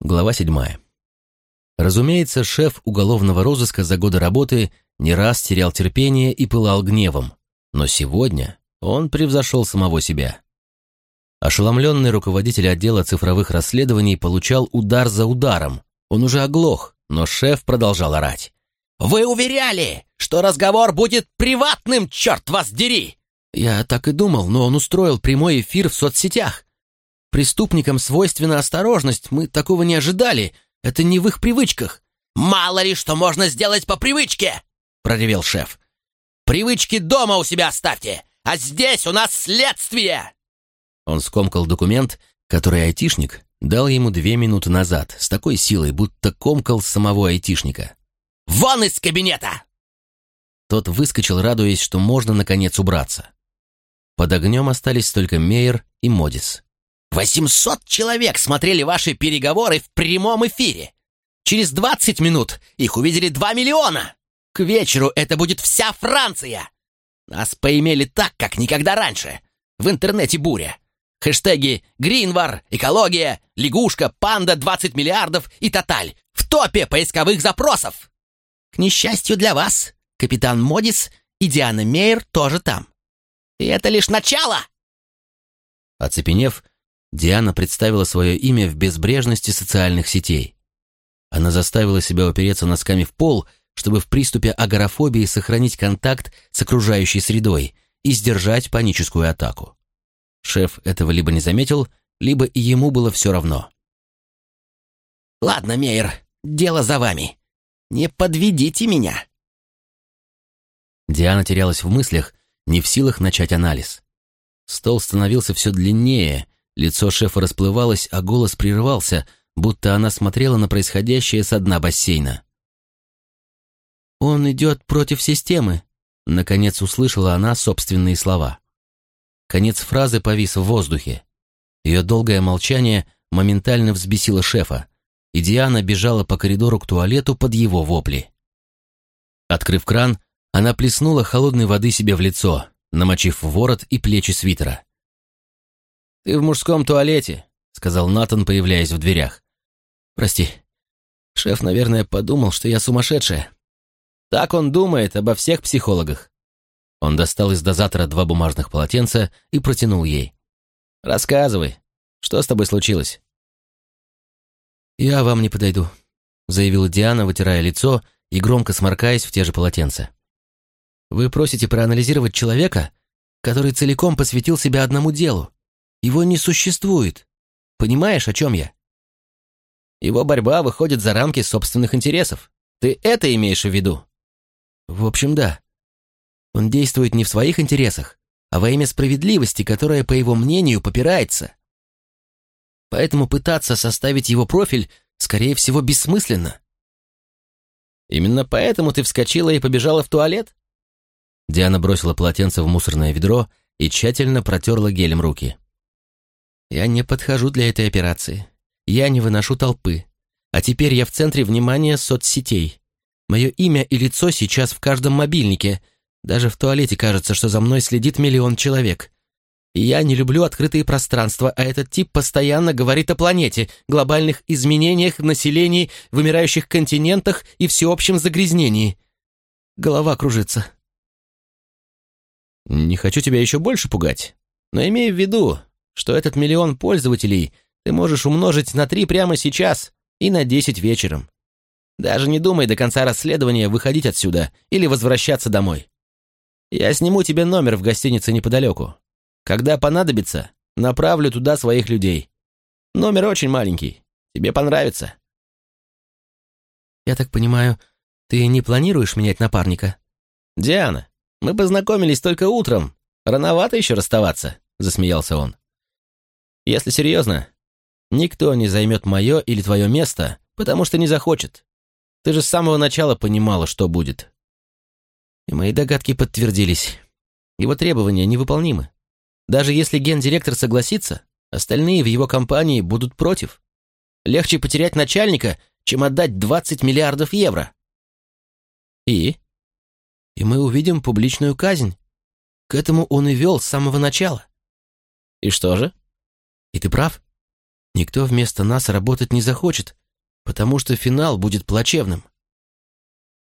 Глава седьмая. Разумеется, шеф уголовного розыска за годы работы не раз терял терпение и пылал гневом, но сегодня он превзошел самого себя. Ошеломленный руководитель отдела цифровых расследований получал удар за ударом. Он уже оглох, но шеф продолжал орать. «Вы уверяли, что разговор будет приватным, черт вас дери!» Я так и думал, но он устроил прямой эфир в соцсетях. Преступникам свойственна осторожность, мы такого не ожидали. Это не в их привычках». «Мало ли что можно сделать по привычке!» — проревел шеф. «Привычки дома у себя оставьте, а здесь у нас следствие!» Он скомкал документ, который айтишник дал ему две минуты назад, с такой силой, будто комкал самого айтишника. «Вон из кабинета!» Тот выскочил, радуясь, что можно, наконец, убраться. Под огнем остались только Мейер и Модис. Восемьсот человек смотрели ваши переговоры в прямом эфире. Через двадцать минут их увидели два миллиона. К вечеру это будет вся Франция. Нас поимели так, как никогда раньше. В интернете буря. Хэштеги «Гринвар», «Экология», «Лягушка», «Панда», «20 миллиардов» и «Тоталь» в топе поисковых запросов. К несчастью для вас, капитан Модис и Диана Мейер тоже там. И это лишь начало. Оцепенев, Диана представила свое имя в безбрежности социальных сетей. Она заставила себя упереться носками в пол, чтобы в приступе агорафобии сохранить контакт с окружающей средой и сдержать паническую атаку. Шеф этого либо не заметил, либо и ему было все равно. «Ладно, Мейер, дело за вами. Не подведите меня!» Диана терялась в мыслях, не в силах начать анализ. Стол становился все длиннее, Лицо шефа расплывалось, а голос прерывался, будто она смотрела на происходящее со дна бассейна. «Он идет против системы», — наконец услышала она собственные слова. Конец фразы повис в воздухе. Ее долгое молчание моментально взбесило шефа, и Диана бежала по коридору к туалету под его вопли. Открыв кран, она плеснула холодной воды себе в лицо, намочив ворот и плечи свитера. «Ты в мужском туалете», — сказал Натан, появляясь в дверях. «Прости. Шеф, наверное, подумал, что я сумасшедшая. Так он думает обо всех психологах». Он достал из дозатора два бумажных полотенца и протянул ей. «Рассказывай, что с тобой случилось?» «Я вам не подойду», — заявила Диана, вытирая лицо и громко сморкаясь в те же полотенца. «Вы просите проанализировать человека, который целиком посвятил себя одному делу, его не существует. Понимаешь, о чем я? Его борьба выходит за рамки собственных интересов. Ты это имеешь в виду? В общем, да. Он действует не в своих интересах, а во имя справедливости, которая, по его мнению, попирается. Поэтому пытаться составить его профиль, скорее всего, бессмысленно. Именно поэтому ты вскочила и побежала в туалет? Диана бросила полотенце в мусорное ведро и тщательно протерла гелем руки. Я не подхожу для этой операции. Я не выношу толпы. А теперь я в центре внимания соцсетей. Мое имя и лицо сейчас в каждом мобильнике. Даже в туалете кажется, что за мной следит миллион человек. И я не люблю открытые пространства, а этот тип постоянно говорит о планете, глобальных изменениях в населении, вымирающих континентах и всеобщем загрязнении. Голова кружится. Не хочу тебя еще больше пугать, но имей в виду, что этот миллион пользователей ты можешь умножить на три прямо сейчас и на десять вечером. Даже не думай до конца расследования выходить отсюда или возвращаться домой. Я сниму тебе номер в гостинице неподалеку. Когда понадобится, направлю туда своих людей. Номер очень маленький. Тебе понравится. Я так понимаю, ты не планируешь менять напарника? Диана, мы познакомились только утром. Рановато еще расставаться, засмеялся он. Если серьезно, никто не займет мое или твое место, потому что не захочет. Ты же с самого начала понимала, что будет. И мои догадки подтвердились. Его требования невыполнимы. Даже если гендиректор согласится, остальные в его компании будут против. Легче потерять начальника, чем отдать 20 миллиардов евро. И? И мы увидим публичную казнь. К этому он и вел с самого начала. И что же? И ты прав. Никто вместо нас работать не захочет, потому что финал будет плачевным.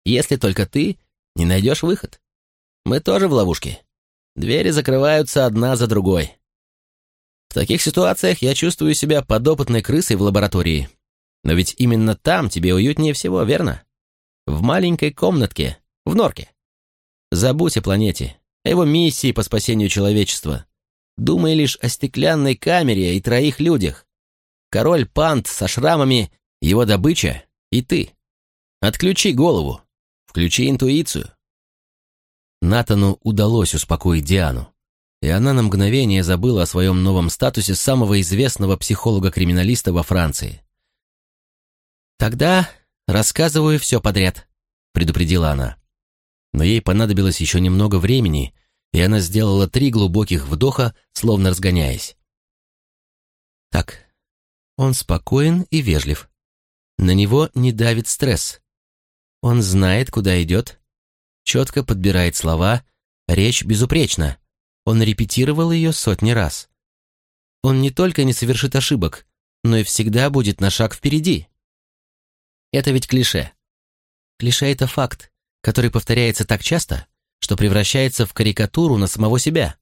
Если только ты не найдешь выход. Мы тоже в ловушке. Двери закрываются одна за другой. В таких ситуациях я чувствую себя подопытной крысой в лаборатории. Но ведь именно там тебе уютнее всего, верно? В маленькой комнатке, в норке. Забудь о планете, о его миссии по спасению человечества. Думай лишь о стеклянной камере и троих людях. Король Пант со шрамами, его добыча и ты. Отключи голову, включи интуицию. Натану удалось успокоить Диану, и она на мгновение забыла о своем новом статусе самого известного психолога-криминалиста во Франции. «Тогда рассказываю все подряд», — предупредила она. Но ей понадобилось еще немного времени, и она сделала три глубоких вдоха, словно разгоняясь. Так, он спокоен и вежлив. На него не давит стресс. Он знает, куда идет, четко подбирает слова, речь безупречна. Он репетировал ее сотни раз. Он не только не совершит ошибок, но и всегда будет на шаг впереди. Это ведь клише. Клише — это факт, который повторяется так часто, что превращается в карикатуру на самого себя.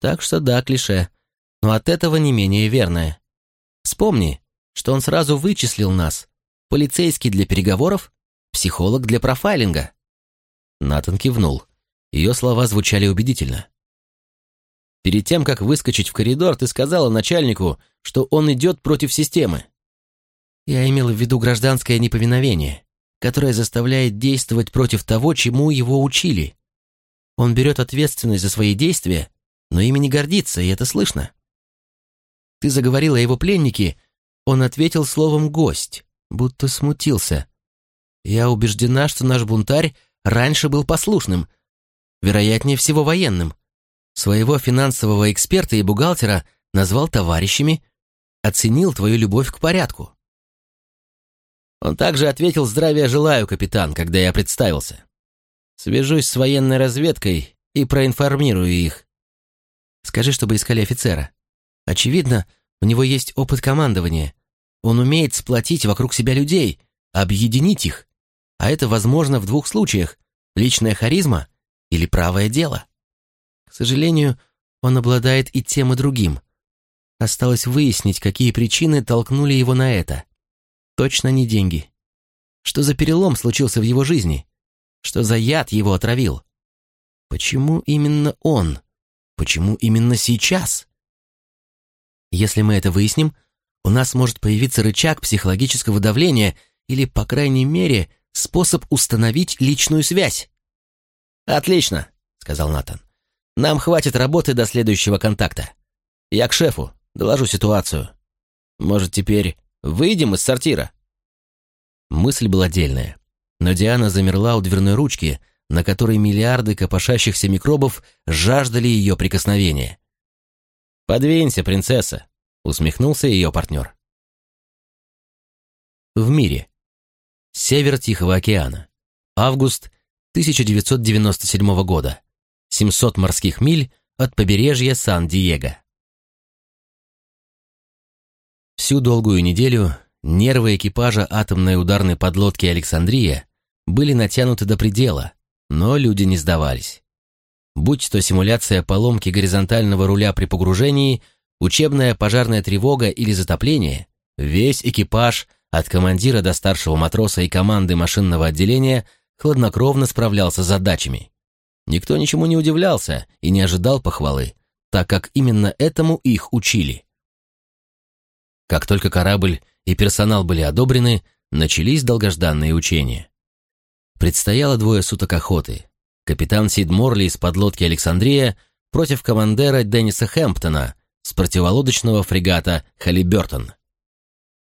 Так что да, клише, но от этого не менее верное. Вспомни, что он сразу вычислил нас. Полицейский для переговоров, психолог для профайлинга. Натан кивнул. Ее слова звучали убедительно. Перед тем, как выскочить в коридор, ты сказала начальнику, что он идет против системы. Я имел в виду гражданское неповиновение, которое заставляет действовать против того, чему его учили. Он берет ответственность за свои действия, но ими не гордится, и это слышно. Ты заговорил о его пленнике, он ответил словом «гость», будто смутился. Я убеждена, что наш бунтарь раньше был послушным, вероятнее всего военным. Своего финансового эксперта и бухгалтера назвал товарищами, оценил твою любовь к порядку. Он также ответил «Здравия желаю, капитан», когда я представился. Свяжусь с военной разведкой и проинформирую их. Скажи, чтобы искали офицера. Очевидно, у него есть опыт командования. Он умеет сплотить вокруг себя людей, объединить их. А это возможно в двух случаях – личная харизма или правое дело. К сожалению, он обладает и тем, и другим. Осталось выяснить, какие причины толкнули его на это. Точно не деньги. Что за перелом случился в его жизни? Что за яд его отравил? Почему именно он? Почему именно сейчас? Если мы это выясним, у нас может появиться рычаг психологического давления или, по крайней мере, способ установить личную связь. «Отлично», — сказал Натан. «Нам хватит работы до следующего контакта. Я к шефу, доложу ситуацию. Может, теперь выйдем из сортира?» Мысль была дельная. Но Диана замерла у дверной ручки, на которой миллиарды копошащихся микробов жаждали ее прикосновения. «Подвинься, принцесса», — усмехнулся ее партнер. В мире. Север Тихого океана. Август 1997 года. 700 морских миль от побережья Сан-Диего. Всю долгую неделю нервы экипажа атомной ударной подлодки «Александрия» были натянуты до предела, но люди не сдавались. Будь то симуляция поломки горизонтального руля при погружении, учебная пожарная тревога или затопление, весь экипаж, от командира до старшего матроса и команды машинного отделения, хладнокровно справлялся с задачами. Никто ничему не удивлялся и не ожидал похвалы, так как именно этому их учили. Как только корабль и персонал были одобрены, начались долгожданные учения. Предстояло двое суток охоты. Капитан Сид Морли из подлодки «Александрия» против командира Денниса Хэмптона с противолодочного фрегата «Халибертон».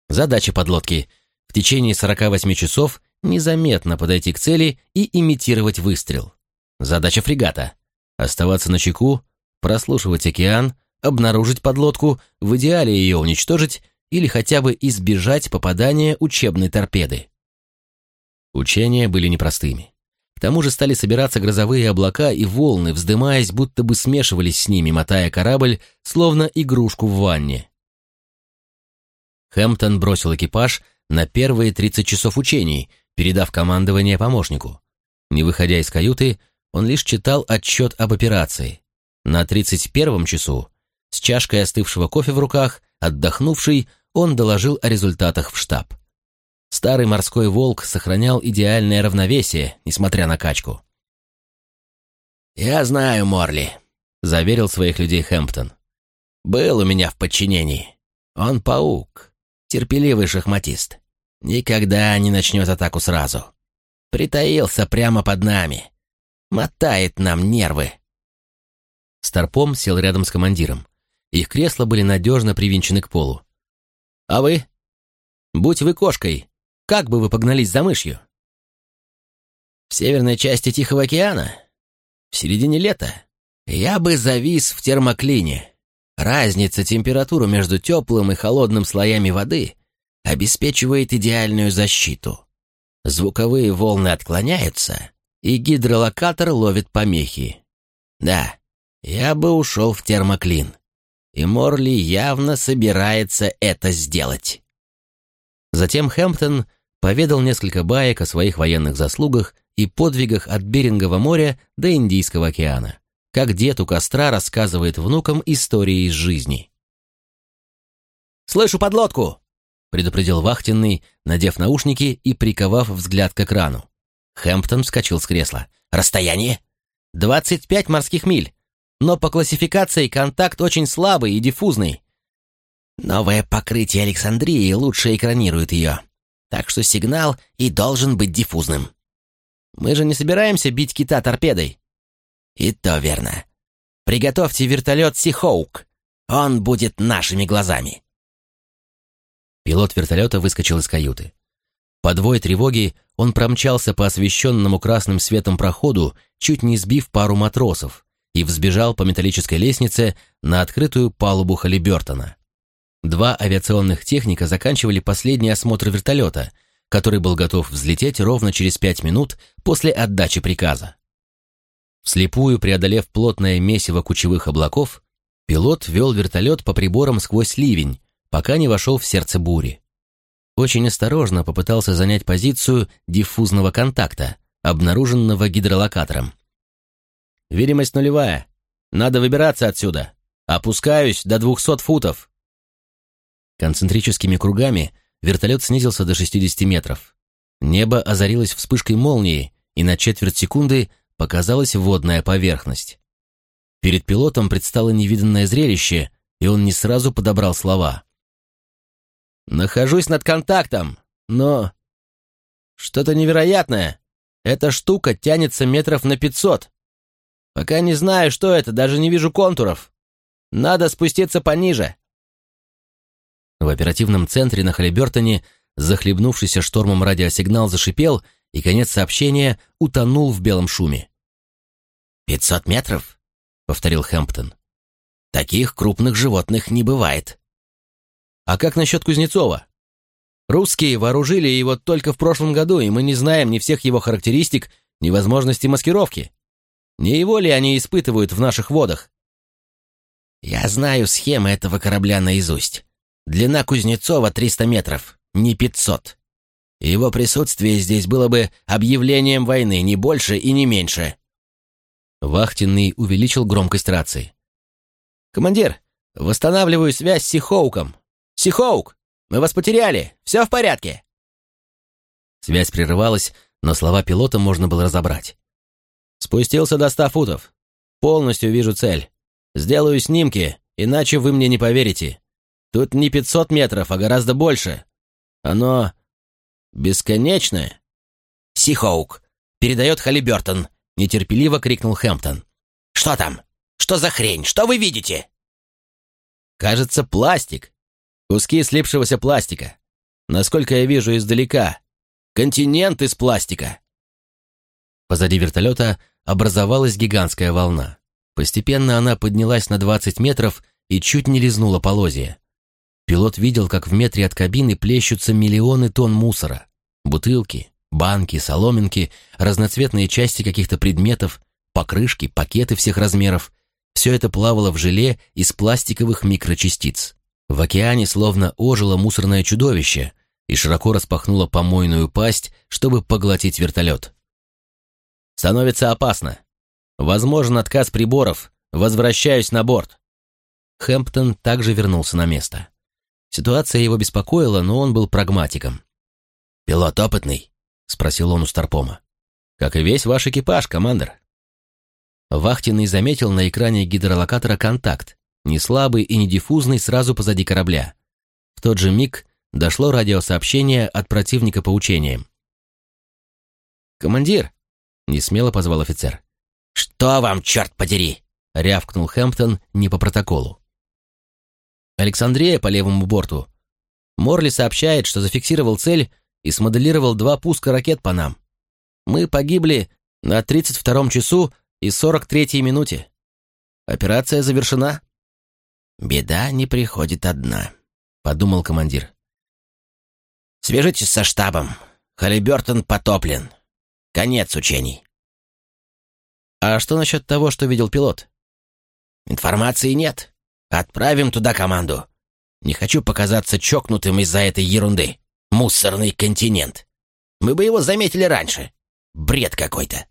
Задача подлодки – в течение 48 часов незаметно подойти к цели и имитировать выстрел. Задача фрегата – оставаться на чеку, прослушивать океан, обнаружить подлодку, в идеале ее уничтожить или хотя бы избежать попадания учебной торпеды. Учения были непростыми. К тому же стали собираться грозовые облака и волны, вздымаясь, будто бы смешивались с ними, мотая корабль, словно игрушку в ванне. Хэмптон бросил экипаж на первые 30 часов учений, передав командование помощнику. Не выходя из каюты, он лишь читал отчет об операции. На 31-м часу, с чашкой остывшего кофе в руках, отдохнувший, он доложил о результатах в штаб. Старый морской волк сохранял идеальное равновесие, несмотря на качку. «Я знаю Морли», — заверил своих людей Хэмптон. «Был у меня в подчинении. Он паук, терпеливый шахматист. Никогда не начнет атаку сразу. Притаился прямо под нами. Мотает нам нервы». Старпом сел рядом с командиром. Их кресла были надежно привинчены к полу. «А вы? Будь вы кошкой, как бы вы погнались за мышью?» «В северной части Тихого океана? В середине лета? Я бы завис в термоклине. Разница температуры между теплым и холодным слоями воды обеспечивает идеальную защиту. Звуковые волны отклоняются, и гидролокатор ловит помехи. Да, я бы ушел в термоклин. И Морли явно собирается это сделать. Затем Хэмптон поведал несколько баек о своих военных заслугах и подвигах от Берингового моря до Индийского океана, как дед у костра рассказывает внукам истории из жизни. «Слышу подлодку!» — предупредил вахтенный, надев наушники и приковав взгляд к экрану. Хэмптон вскочил с кресла. «Расстояние?» «Двадцать пять морских миль но по классификации контакт очень слабый и диффузный. Новое покрытие Александрии лучше экранирует ее, так что сигнал и должен быть диффузным. Мы же не собираемся бить кита торпедой. И то верно. Приготовьте вертолет Сихоук. Он будет нашими глазами. Пилот вертолета выскочил из каюты. По двое тревоги он промчался по освещенному красным светом проходу, чуть не сбив пару матросов, и взбежал по металлической лестнице на открытую палубу Халибертона. Два авиационных техника заканчивали последний осмотр вертолета, который был готов взлететь ровно через пять минут после отдачи приказа. Вслепую преодолев плотное месиво кучевых облаков, пилот вел вертолет по приборам сквозь ливень, пока не вошел в сердце бури. Очень осторожно попытался занять позицию диффузного контакта, обнаруженного гидролокатором. Видимость нулевая. Надо выбираться отсюда. Опускаюсь до двухсот футов. Концентрическими кругами вертолет снизился до 60 метров. Небо озарилось вспышкой молнии, и на четверть секунды показалась водная поверхность. Перед пилотом предстало невиданное зрелище, и он не сразу подобрал слова. «Нахожусь над контактом, но...» «Что-то невероятное. Эта штука тянется метров на пятьсот. Пока не знаю, что это, даже не вижу контуров. Надо спуститься пониже. В оперативном центре на Халибертоне захлебнувшийся штормом радиосигнал зашипел, и конец сообщения утонул в белом шуме. «Пятьсот метров?» — повторил Хэмптон. «Таких крупных животных не бывает». «А как насчет Кузнецова?» «Русские вооружили его только в прошлом году, и мы не знаем ни всех его характеристик, ни возможности маскировки. Не его ли они испытывают в наших водах? Я знаю схемы этого корабля наизусть. Длина Кузнецова 300 метров, не 500. Его присутствие здесь было бы объявлением войны, не больше и не меньше. Вахтенный увеличил громкость рации. «Командир, восстанавливаю связь с Сихоуком. Сихоук, мы вас потеряли. Все в порядке?» Связь прерывалась, но слова пилота можно было разобрать. Спустился до ста футов. Полностью вижу цель. Сделаю снимки, иначе вы мне не поверите. Тут не пятьсот метров, а гораздо больше. Оно бесконечное. Сихоук, передает Халибертон, нетерпеливо крикнул Хэмптон. Что там? Что за хрень? Что вы видите? Кажется, пластик. Куски слипшегося пластика. Насколько я вижу издалека. Континент из пластика. Позади вертолета образовалась гигантская волна. Постепенно она поднялась на 20 метров и чуть не лизнула полозья. Пилот видел, как в метре от кабины плещутся миллионы тонн мусора. Бутылки, банки, соломинки, разноцветные части каких-то предметов, покрышки, пакеты всех размеров. Все это плавало в желе из пластиковых микрочастиц. В океане словно ожило мусорное чудовище и широко распахнуло помойную пасть, чтобы поглотить вертолет. «Становится опасно. Возможен отказ приборов. Возвращаюсь на борт». Хэмптон также вернулся на место. Ситуация его беспокоила, но он был прагматиком. «Пилот опытный?» — спросил он у Старпома. «Как и весь ваш экипаж, командир». Вахтенный заметил на экране гидролокатора контакт, не слабый и не диффузный сразу позади корабля. В тот же миг дошло радиосообщение от противника по учениям. «Командир!» — несмело позвал офицер. «Что вам, черт подери?» — рявкнул Хэмптон не по протоколу. «Александрия по левому борту. Морли сообщает, что зафиксировал цель и смоделировал два пуска ракет по нам. Мы погибли на 32-м часу и 43-й минуте. Операция завершена». «Беда не приходит одна», — подумал командир. «Свяжитесь со штабом. Халибертон потоплен. Конец учений». «А что насчет того, что видел пилот?» «Информации нет. Отправим туда команду. Не хочу показаться чокнутым из-за этой ерунды. Мусорный континент. Мы бы его заметили раньше. Бред какой-то».